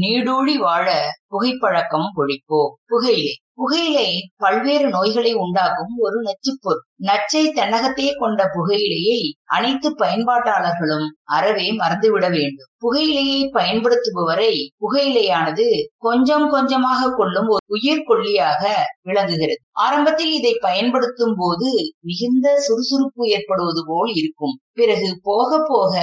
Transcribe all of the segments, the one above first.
நீடூழி வாழ புகைப்பழக்கம் ஒழிப்போ. புகையிலை. புகையிலை பல்வேறு நோய்களை உண்டாக்கும் ஒரு நச்சுப்பொருள். நச்சை தன்னகத்தே கொண்ட புகையிலையை அனைத்து பயன்பாட்டாளர்களும் அறவே மறந்துவிட வேண்டும். புகையிலையை பயன்படுத்துபவரை புகையிலையானது கொஞ்சம் கொஞ்சமாக கொள்ளும் ஒரு உயிர் கொல்லியாக விளங்குகிறது. ஆரம்பத்தில் இதை பயன்படுத்தும் போது மிகுந்த சுறுசுறுப்பு ஏற்படுவது போல் இருக்கும். பிறகு போக போக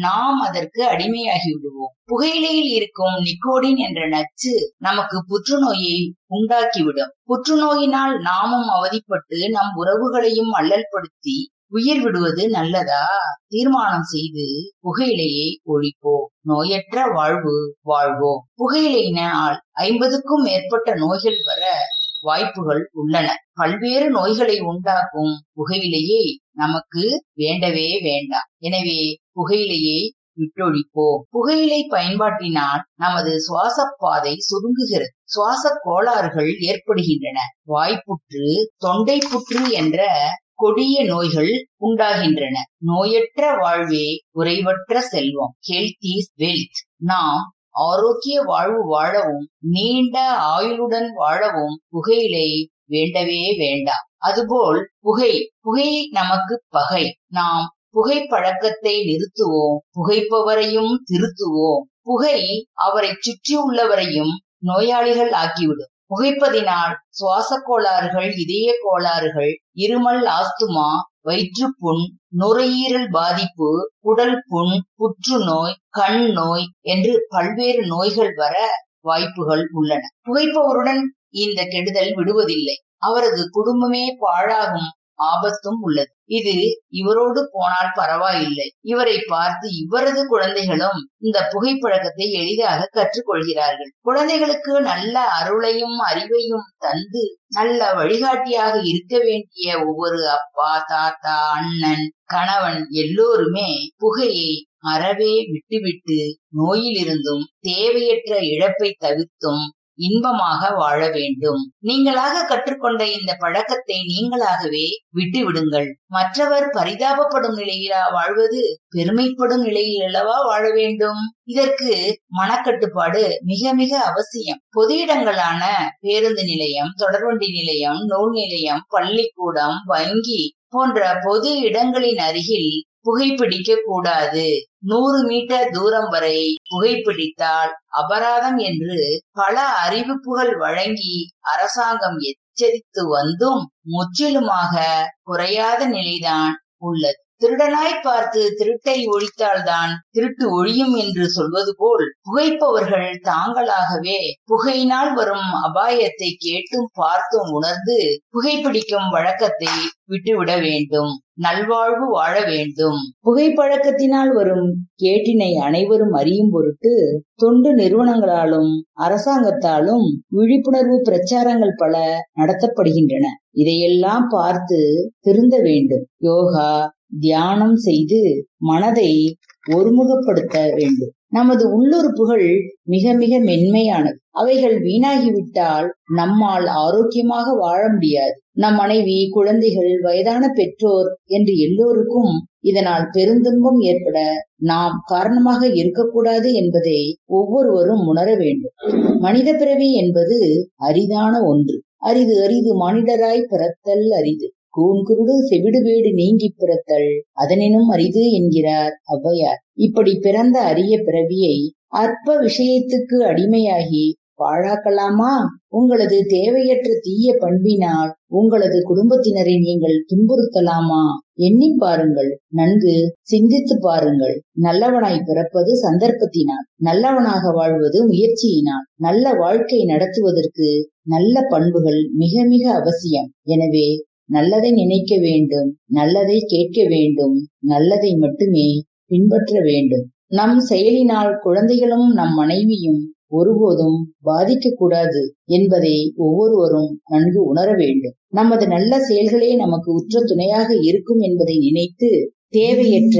நாம் அதற்கு அடிமையாகி விடுவோம் புகையிலையில் இருக்கும் நிக்கோடின் என்ற நச்சு நமக்கு புற்றுநோயை உண்டாக்கிவிடும். புற்றுநோயினால் நாமும் அவதிப்பட்டு நம் உறவுகளையும் அல்லல்படுத்தி உயிர் விடுவது நல்லதா? தீர்மானம் செய்து புகையிலையை ஒழிப்போம். நோயற்ற வாழ்வு வாழ்வோம். புகையிலையினால் ஐம்பதுக்கும் மேற்பட்ட நோய்கள் வர வாய்ப்புகள் உள்ளன. பல்வேறு நோய்களை உண்டாக்கும் புகையிலையை நமக்கு வேண்டவே வேண்டாம். எனவே புகையிலையை விட்டொழிப்போம் புகையிலை பயன்பாட்டினால் நமது சுவாச பாதை சுருங்குகிறது. சுவாச கோளாறுகள் ஏற்படுகின்றன. வாய்ப்புற்று தொண்டை புற்று என்ற கொடிய நோய்கள் உண்டாகின்றன. நோயற்ற வாழ்வே குறைவற்ற செல்வம். ஹெல்த் இஸ் வெல்த் நாம் ஆரோக்கிய வாழ்வு வாழவும் நீண்ட ஆயுளுடன் வாழவும் புகையிலை வேண்டவே வேண்டாம். அதுபோல் புகை புகை நமக்கு பகை. நாம் புகைப்பழக்கத்தை நிறுத்துவோம். புகைப்பவரையும் திருத்துவோம். புகை அவரை சுற்றியுள்ளவரையும் நோயாளிகள் ஆக்கிவிடும். புகைப்பதினால் சுவாச கோளாறுகள் இதய கோளாறுகள் இருமல் ஆஸ்துமா வயிற்றுப்புண் நுரையீரல் பாதிப்பு குடல் புண் புற்றுநோய் கண் நோய் என்று பல்வேறு நோய்கள் வர வாய்ப்புகள் உள்ளன. புகைப்பவருடன் இந்த கெடுதல் விடுவதில்லை. அவரது குடும்பமே பாழாகும். ஆபத்தும் உள்ளது. இது இவரோடு போனால் பரவாயில்லை. இவரை பார்த்து இவரது குழந்தைகளும் இந்த புகைப்பழக்கத்தை எளிதாக கற்றுக்கொள்கிறார்கள். குழந்தைகளுக்கு நல்ல அருளையும் அறிவையும் தந்து நல்ல வழிகாட்டியாக இருக்க வேண்டிய ஒவ்வொரு அப்பா தாத்தா அண்ணன் கணவன் எல்லோருமே புகையை அறவே விட்டுவிட்டு நோயிலிருந்தும் தேவையற்ற இழப்பை தவிர்த்தும் இன்பமாக வாழ வேண்டும். நீங்களாக கற்றுக்கொண்ட இந்த பழக்கத்தை நீங்களாகவே விட்டு விடுங்கள் மற்றவர் பரிதாபப்படும் நிலையிலா வாழ்வது பெருமைப்படும் நிலையில் அல்லவா வாழ வேண்டும். இதற்கு மனக்கட்டுப்பாடு மிக மிக அவசியம். பொது இடங்களான பேருந்து நிலையம் தொடர்வண்டி நிலையம் நூல் நிலையம் பள்ளிக்கூடம் வங்கி போன்ற பொது இடங்களின் அருகில் புகைப்பிடிக்க கூடாது. நூறு மீட்டர் தூரம் வரை புகைப்பிடித்தால் அபராதம் என்று பல அறிவிப்புகள் வழங்கி அரசாங்கம் எச்சரித்து வந்தும் முற்றிலுமாக குறையாத நிலைதான் உள்ளது. திருடனாய் பார்த்து திருட்டை ஒழித்தால்தான் திருட்டு ஒழியும் என்று சொல்வது போல் புகைப்பவர்கள் தாங்களாகவே புகையினால் வரும் அபாயத்தை கேட்டும் பார்த்தும் உணர்ந்து புகைப்பிடிக்கும் வழக்கத்தை விட்டுவிட வேண்டும். நல்வாழ்வு வாழ வேண்டும். புகைப்பழக்கத்தினால் வரும் கேட்டினை அனைவரும் அறியும் பொருட்டு தொண்டு நிறுவனங்களாலும் அரசாங்கத்தாலும் விழிப்புணர்வு பிரச்சாரங்கள் பல நடத்தப்படுகின்றன. இதையெல்லாம் பார்த்து திருந்த வேண்டும். யோகா தியானம் செய்து மனதை ஒருமுகப்படுத்த வேண்டும். நமது உள்ளுறுப்புகள் மிக மிக மென்மையானது. அவைகள் வீணாகிவிட்டால் நம்மால் ஆரோக்கியமாக வாழ முடியாது. நம் மனைவி குழந்தைகள் வயதான பெற்றோர் என்று எல்லோருக்கும் இதனால் பெருந்துன்பம் ஏற்பட நாம் காரணமாக இருக்கக்கூடாது என்பதை ஒவ்வொருவரும் உணர வேண்டும். மனித பிறவி என்பது அரிதான ஒன்று. அரிது அரிது மானிடராய் பிறத்தல் அரிது. கூன்குருடு செவிடுவேடு நீங்கி பிறத்தல் அதனினும் அரிது என்கிறார் ஔவையார். இப்படி பிறந்த அரிய பிறவியை அற்ப விஷயத்துக்கு அடிமையாகி பாழாக்கலாமா? உங்களது தேவையற்ற தீய பண்பினால் உங்களது குடும்பத்தினரை நீங்கள் துன்புறுத்தலாமா? எண்ணி பாருங்கள் நன்கு சிந்தித்து பாருங்கள். நல்லவனாய் பிறப்பது சந்தர்ப்பத்தினால் நல்லவனாக வாழ்வது முயற்சியினால் நல்ல வாழ்க்கை நடத்துவதற்கு நல்ல பண்புகள் மிக மிக அவசியம். எனவே நல்லதை நினைக்க வேண்டும் நல்லதை கேட்க வேண்டும் நல்லதை மட்டுமே பின்பற்ற வேண்டும். நம் செயலினால் குழந்தைகளும் நம் மனைவியும் ஒருபோதும் பாதிக்க கூடாது என்பதை ஒவ்வொருவரும் நன்கு உணர வேண்டும். நமது நல்ல செயல்களே நமக்கு உற்ற துணையாக இருக்கும் என்பதை நினைத்து தேவையற்ற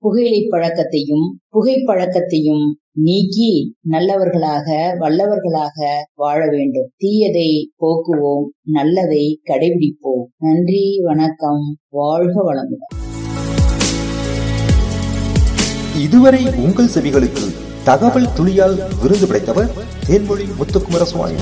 புகையிலை பழக்கத்தையும் புகைப்பழக்கத்தையும் நீக்கி நல்லவர்களாக வல்லவர்களாக வாழ வேண்டும். தீயதை போக்குவோம் நல்லதை கடைபிடிப்போம். நன்றி வணக்கம் வாழ்க வளமுடன். இதுவரை உங்கள் செவிகளுக்கு தகவல் துளியால் விருது பிடித்தவர் தேன்மொழி முத்துக்குமர சுவாமி